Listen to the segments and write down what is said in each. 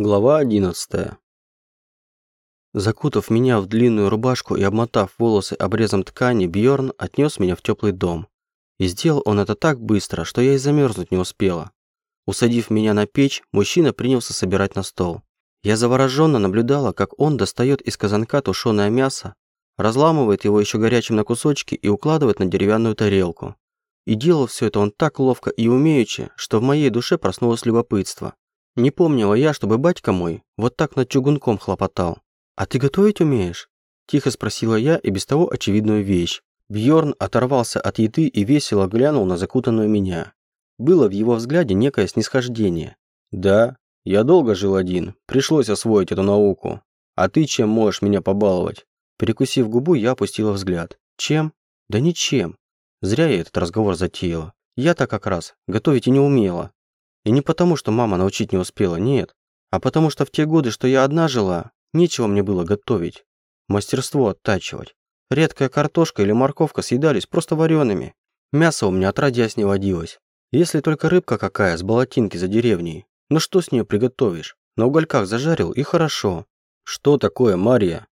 Глава 11. Закутав меня в длинную рубашку и обмотав волосы обрезом ткани, Бьорн отнес меня в теплый дом. И сделал он это так быстро, что я и замерзнуть не успела. Усадив меня на печь, мужчина принялся собирать на стол. Я завороженно наблюдала, как он достает из казанка тушеное мясо, разламывает его еще горячим на кусочки и укладывает на деревянную тарелку. И делал все это он так ловко и умеючи, что в моей душе проснулось любопытство. Не помнила я, чтобы батька мой вот так над чугунком хлопотал. «А ты готовить умеешь?» Тихо спросила я и без того очевидную вещь. Бьорн оторвался от еды и весело глянул на закутанную меня. Было в его взгляде некое снисхождение. «Да, я долго жил один, пришлось освоить эту науку. А ты чем можешь меня побаловать?» Перекусив губу, я опустила взгляд. «Чем? Да ничем. Зря я этот разговор затеяла. Я-то как раз готовить и не умела. И не потому, что мама научить не успела, нет. А потому что в те годы, что я одна жила, нечего мне было готовить. Мастерство оттачивать. Редкая картошка или морковка съедались просто вареными. Мясо у меня отродясь не водилось. Если только рыбка какая с болотинки за деревней. Ну что с нее приготовишь? На угольках зажарил и хорошо. Что такое, Мария?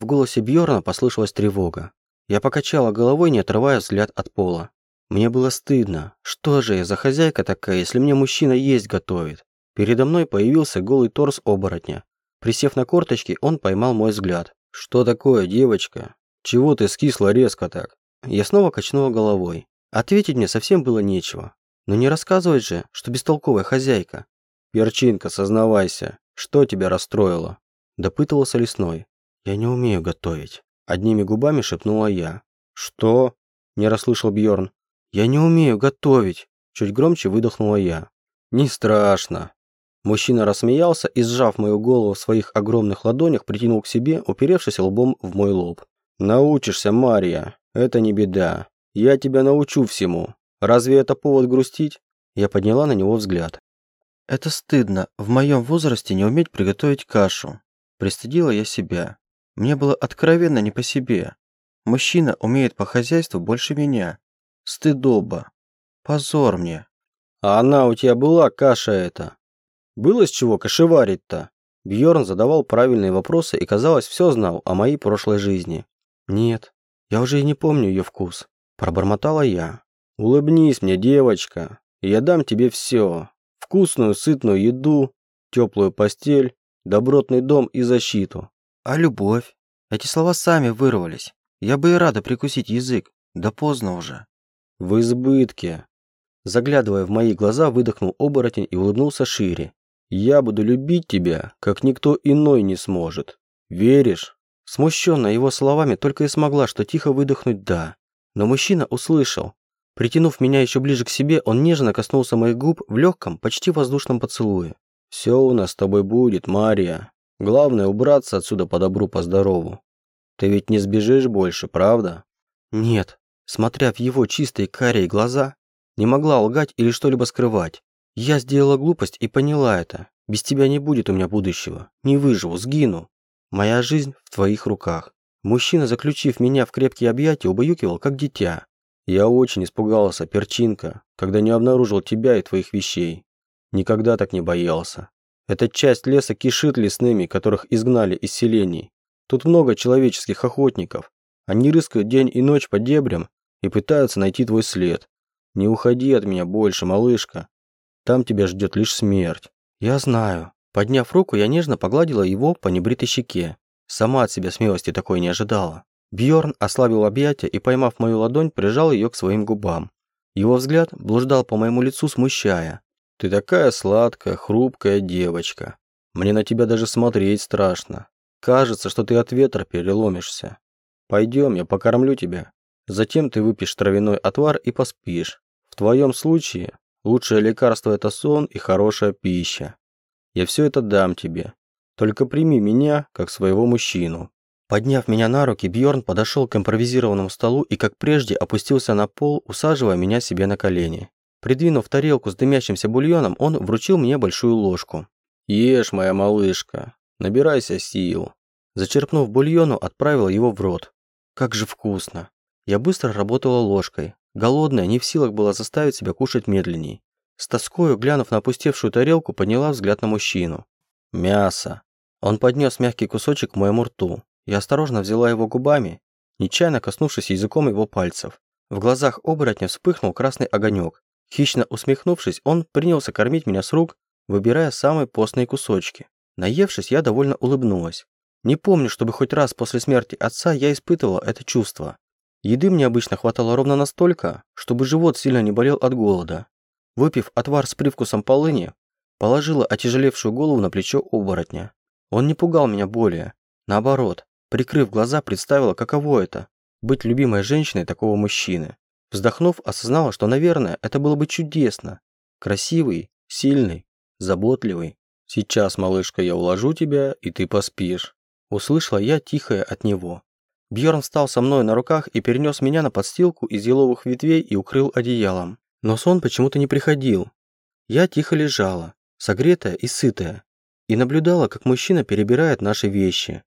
В голосе Бьорна послышалась тревога. Я покачала головой, не отрывая взгляд от пола. Мне было стыдно. Что же я за хозяйка такая, если мне мужчина есть готовит? Передо мной появился голый торс оборотня. Присев на корточки, он поймал мой взгляд. «Что такое, девочка? Чего ты скисла резко так?» Я снова качнула головой. Ответить мне совсем было нечего. Но не рассказывать же, что бестолковая хозяйка. «Перчинка, сознавайся, что тебя расстроило?» Допытывался лесной. «Я не умею готовить». Одними губами шепнула я. «Что?» – не расслышал Бьорн. «Я не умею готовить», – чуть громче выдохнула я. «Не страшно». Мужчина рассмеялся и, сжав мою голову в своих огромных ладонях, притянул к себе, уперевшись лбом в мой лоб. «Научишься, Мария. Это не беда. Я тебя научу всему. Разве это повод грустить?» Я подняла на него взгляд. «Это стыдно, в моем возрасте не уметь приготовить кашу». Пристыдила я себя. Мне было откровенно не по себе. Мужчина умеет по хозяйству больше меня. Стыдоба. Позор мне. А она у тебя была, каша эта? Было с чего кашеварить-то? Бьорн задавал правильные вопросы и, казалось, все знал о моей прошлой жизни. Нет, я уже и не помню ее вкус. Пробормотала я. Улыбнись мне, девочка, и я дам тебе все. Вкусную, сытную еду, теплую постель, добротный дом и защиту. А любовь? Эти слова сами вырвались. Я бы и рада прикусить язык. Да поздно уже. «В избытке!» Заглядывая в мои глаза, выдохнул оборотень и улыбнулся шире. «Я буду любить тебя, как никто иной не сможет. Веришь?» Смущенная его словами, только и смогла, что тихо выдохнуть «да». Но мужчина услышал. Притянув меня еще ближе к себе, он нежно коснулся моих губ в легком, почти воздушном поцелуе. «Все у нас с тобой будет, Мария. Главное убраться отсюда по добру, по здорову. Ты ведь не сбежишь больше, правда?» «Нет», смотря в его чистые карие глаза, не могла лгать или что-либо скрывать. Я сделала глупость и поняла это. Без тебя не будет у меня будущего. Не выживу, сгину. Моя жизнь в твоих руках. Мужчина, заключив меня в крепкие объятия, убаюкивал, как дитя. Я очень испугался, перчинка, когда не обнаружил тебя и твоих вещей. Никогда так не боялся. Эта часть леса кишит лесными, которых изгнали из селений. Тут много человеческих охотников. Они рыскают день и ночь по дебрям и пытаются найти твой след. Не уходи от меня больше, малышка. Там тебя ждет лишь смерть. Я знаю. Подняв руку, я нежно погладила его по небритой щеке. Сама от себя смелости такой не ожидала. Бьорн ослабил объятия и, поймав мою ладонь, прижал ее к своим губам. Его взгляд блуждал по моему лицу, смущая. «Ты такая сладкая, хрупкая девочка. Мне на тебя даже смотреть страшно. Кажется, что ты от ветра переломишься. Пойдем, я покормлю тебя. Затем ты выпьешь травяной отвар и поспишь. В твоем случае лучшее лекарство – это сон и хорошая пища. Я все это дам тебе. Только прими меня, как своего мужчину». Подняв меня на руки, Бьорн подошел к импровизированному столу и, как прежде, опустился на пол, усаживая меня себе на колени. Придвинув тарелку с дымящимся бульоном, он вручил мне большую ложку. «Ешь, моя малышка, набирайся сил». Зачерпнув бульону, отправил его в рот. Как же вкусно. Я быстро работала ложкой. Голодная, не в силах была заставить себя кушать медленней. С тоскою, глянув на опустевшую тарелку, подняла взгляд на мужчину. Мясо. Он поднес мягкий кусочек к моему рту. Я осторожно взяла его губами, нечаянно коснувшись языком его пальцев. В глазах оборотня вспыхнул красный огонек. Хищно усмехнувшись, он принялся кормить меня с рук, выбирая самые постные кусочки. Наевшись, я довольно улыбнулась. Не помню, чтобы хоть раз после смерти отца я испытывала это чувство. Еды мне обычно хватало ровно настолько, чтобы живот сильно не болел от голода. Выпив отвар с привкусом полыни, положила отяжелевшую голову на плечо оборотня. Он не пугал меня более. Наоборот, прикрыв глаза, представила, каково это – быть любимой женщиной такого мужчины. Вздохнув, осознала, что, наверное, это было бы чудесно. Красивый, сильный, заботливый. «Сейчас, малышка, я уложу тебя, и ты поспишь», – услышала я тихое от него. Бьорн встал со мной на руках и перенес меня на подстилку из еловых ветвей и укрыл одеялом. Но сон почему-то не приходил. Я тихо лежала, согретая и сытая, и наблюдала, как мужчина перебирает наши вещи.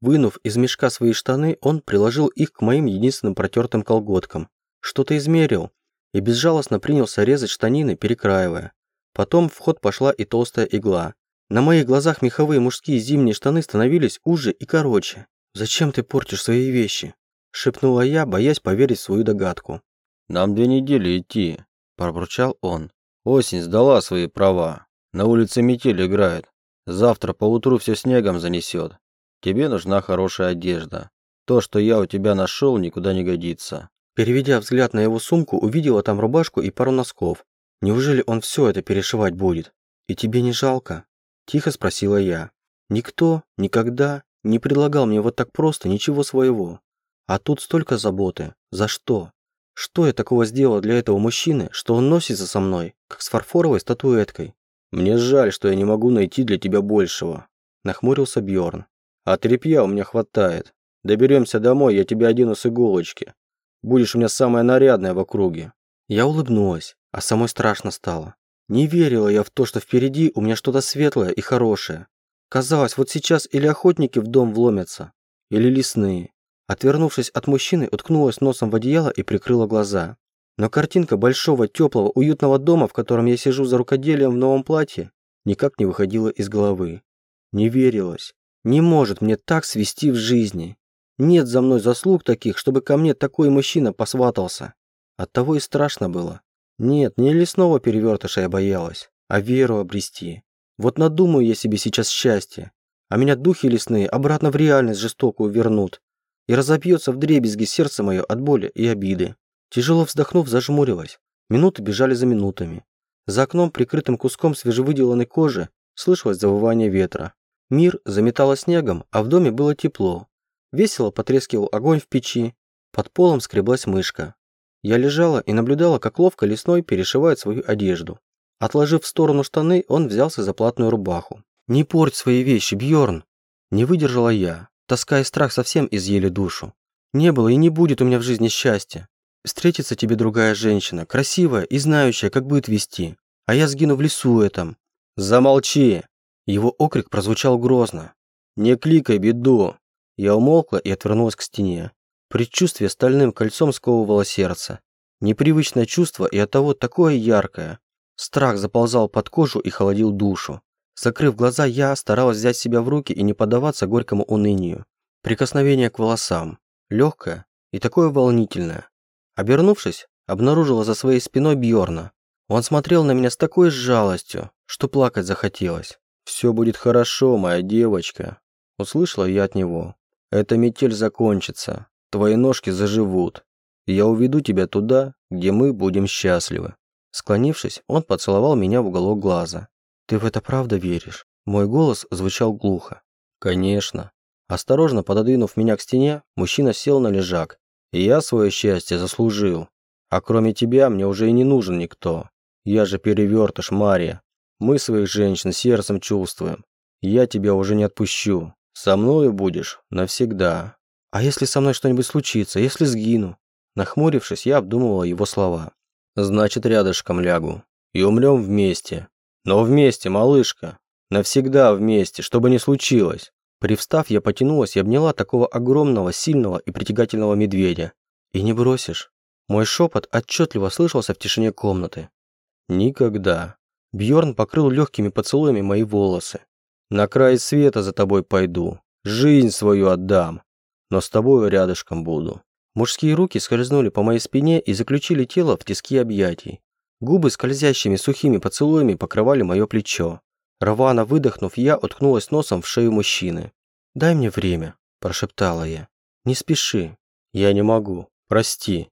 Вынув из мешка свои штаны, он приложил их к моим единственным протертым колготкам, что-то измерил и безжалостно принялся резать штанины, перекраивая. Потом в ход пошла и толстая игла. На моих глазах меховые мужские зимние штаны становились уже и короче. «Зачем ты портишь свои вещи?» – шепнула я, боясь поверить в свою догадку. «Нам две недели идти», – пробурчал он. «Осень сдала свои права. На улице метель играет. Завтра поутру все снегом занесет. Тебе нужна хорошая одежда. То, что я у тебя нашел, никуда не годится». Переведя взгляд на его сумку, увидела там рубашку и пару носков. Неужели он все это перешивать будет? И тебе не жалко? Тихо спросила я. Никто, никогда не предлагал мне вот так просто ничего своего. А тут столько заботы. За что? Что я такого сделала для этого мужчины, что он носится со мной, как с фарфоровой статуэткой? Мне жаль, что я не могу найти для тебя большего. Нахмурился Бьорн. А тряпья у меня хватает. Доберемся домой, я тебя одену с иголочки. Будешь у меня самая нарядная в округе. Я улыбнулась а самой страшно стало. Не верила я в то, что впереди у меня что-то светлое и хорошее. Казалось, вот сейчас или охотники в дом вломятся, или лесные. Отвернувшись от мужчины, уткнулась носом в одеяло и прикрыла глаза. Но картинка большого, теплого, уютного дома, в котором я сижу за рукоделием в новом платье, никак не выходила из головы. Не верилось. Не может мне так свести в жизни. Нет за мной заслуг таких, чтобы ко мне такой мужчина посватался. Оттого и страшно было. Нет, не лесного перевертыша я боялась, а веру обрести. Вот надумаю я себе сейчас счастье, а меня духи лесные обратно в реальность жестокую вернут, и разобьется в дребезги сердце мое от боли и обиды. Тяжело вздохнув, зажмурилась. Минуты бежали за минутами. За окном, прикрытым куском свежевыделанной кожи, слышалось завывание ветра. Мир заметало снегом, а в доме было тепло. Весело потрескивал огонь в печи. Под полом скреблась мышка. Я лежала и наблюдала, как ловко лесной перешивает свою одежду. Отложив в сторону штаны, он взялся за платную рубаху. «Не порть свои вещи, Бьорн! Не выдержала я. Тоска и страх совсем изъели душу. Не было и не будет у меня в жизни счастья. Встретится тебе другая женщина, красивая и знающая, как будет вести. А я сгину в лесу этом». «Замолчи!» Его окрик прозвучал грозно. «Не кликай беду!» Я умолкла и отвернулась к стене. Предчувствие стальным кольцом сковывало сердце. Непривычное чувство и оттого такое яркое. Страх заползал под кожу и холодил душу. Закрыв глаза, я старалась взять себя в руки и не поддаваться горькому унынию. Прикосновение к волосам. Легкое и такое волнительное. Обернувшись, обнаружила за своей спиной Бьорна. Он смотрел на меня с такой жалостью, что плакать захотелось. «Все будет хорошо, моя девочка», – услышала я от него. «Эта метель закончится твои ножки заживут. я уведу тебя туда, где мы будем счастливы». Склонившись, он поцеловал меня в уголок глаза. «Ты в это правда веришь?» Мой голос звучал глухо. «Конечно». Осторожно пододвинув меня к стене, мужчина сел на лежак. И я свое счастье заслужил. А кроме тебя мне уже и не нужен никто. Я же перевертыш, Мария. Мы своих женщин сердцем чувствуем. Я тебя уже не отпущу. Со мною будешь навсегда. «А если со мной что-нибудь случится? Если сгину?» Нахмурившись, я обдумывала его слова. «Значит, рядышком лягу. И умрем вместе. Но вместе, малышка. Навсегда вместе, что бы ни случилось». Привстав, я потянулась и обняла такого огромного, сильного и притягательного медведя. «И не бросишь?» Мой шепот отчетливо слышался в тишине комнаты. «Никогда». Бьорн покрыл легкими поцелуями мои волосы. На край света за тобой пойду, жизнь свою отдам, но с тобою рядышком буду». Мужские руки скользнули по моей спине и заключили тело в тиски объятий. Губы скользящими сухими поцелуями покрывали мое плечо. Рвано выдохнув, я уткнулась носом в шею мужчины. «Дай мне время», – прошептала я. «Не спеши». «Я не могу. Прости».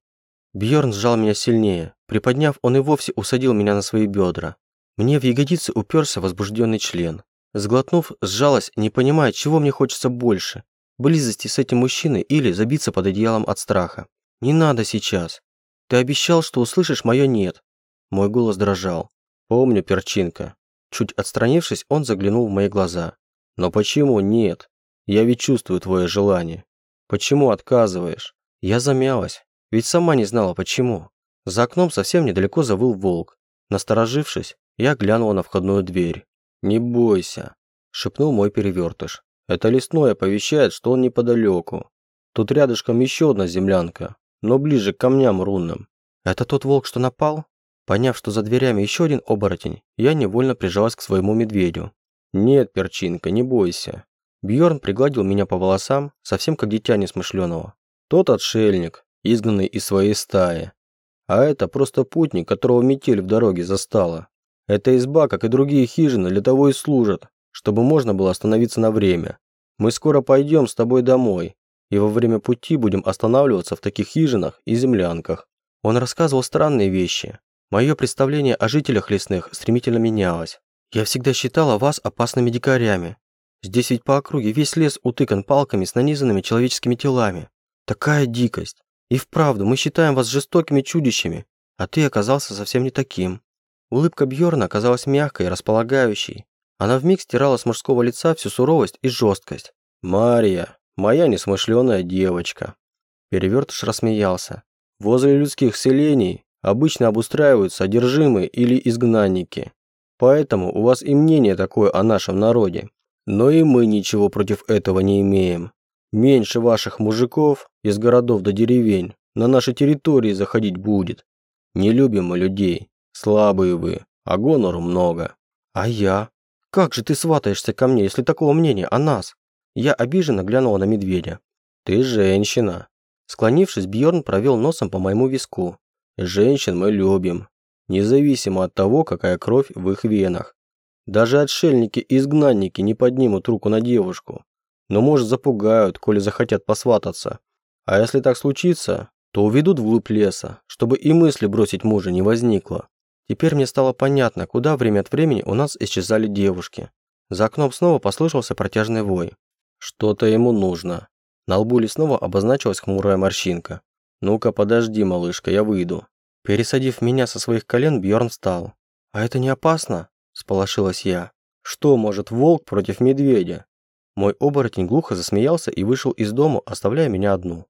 Бьорн сжал меня сильнее. Приподняв, он и вовсе усадил меня на свои бедра. Мне в ягодицы уперся возбужденный член. Сглотнув, сжалась, не понимая, чего мне хочется больше. Близости с этим мужчиной или забиться под одеялом от страха. «Не надо сейчас. Ты обещал, что услышишь мое «нет». Мой голос дрожал. «Помню, перчинка». Чуть отстранившись, он заглянул в мои глаза. «Но почему нет? Я ведь чувствую твое желание. Почему отказываешь?» Я замялась, ведь сама не знала почему. За окном совсем недалеко завыл волк. Насторожившись, я глянула на входную дверь. «Не бойся», – шепнул мой перевертыш. «Это лесной оповещает, что он неподалеку. Тут рядышком еще одна землянка, но ближе к камням рунным». «Это тот волк, что напал?» Поняв, что за дверями еще один оборотень, я невольно прижалась к своему медведю. «Нет, перчинка, не бойся». Бьорн пригладил меня по волосам, совсем как дитя несмышленого. Тот отшельник, изгнанный из своей стаи. А это просто путник, которого метель в дороге застала. Эта изба, как и другие хижины, для того и служат, чтобы можно было остановиться на время. Мы скоро пойдем с тобой домой, и во время пути будем останавливаться в таких хижинах и землянках. Он рассказывал странные вещи. Мое представление о жителях лесных стремительно менялось. Я всегда считала вас опасными дикарями. Здесь ведь по округе весь лес утыкан палками с нанизанными человеческими телами. Такая дикость. И вправду, мы считаем вас жестокими чудищами, а ты оказался совсем не таким. Улыбка Бьорна оказалась мягкой и располагающей. Она вмиг стирала с мужского лица всю суровость и жесткость. «Мария, моя несмышленая девочка». Перевертыш рассмеялся. «Возле людских селений обычно обустраиваются одержимые или изгнанники. Поэтому у вас и мнение такое о нашем народе. Но и мы ничего против этого не имеем. Меньше ваших мужиков из городов до деревень на нашей территории заходить будет. Не любим мы людей. Слабые вы, а гонору много. А я? Как же ты сватаешься ко мне, если такого мнения о нас? Я обиженно глянула на медведя. Ты женщина. Склонившись, Бьорн провел носом по моему виску. Женщин мы любим, независимо от того, какая кровь в их венах. Даже отшельники и изгнанники не поднимут руку на девушку, но, может, запугают, коли захотят посвататься. А если так случится, то уведут вглубь леса, чтобы и мысли бросить мужа не возникло. Теперь мне стало понятно, куда время от времени у нас исчезали девушки. За окном снова послышался протяжный вой. Что-то ему нужно. На лбу снова обозначилась хмурая морщинка. «Ну-ка, подожди, малышка, я выйду». Пересадив меня со своих колен, Бьорн встал. «А это не опасно?» – сполошилась я. «Что может волк против медведя?» Мой оборотень глухо засмеялся и вышел из дома, оставляя меня одну.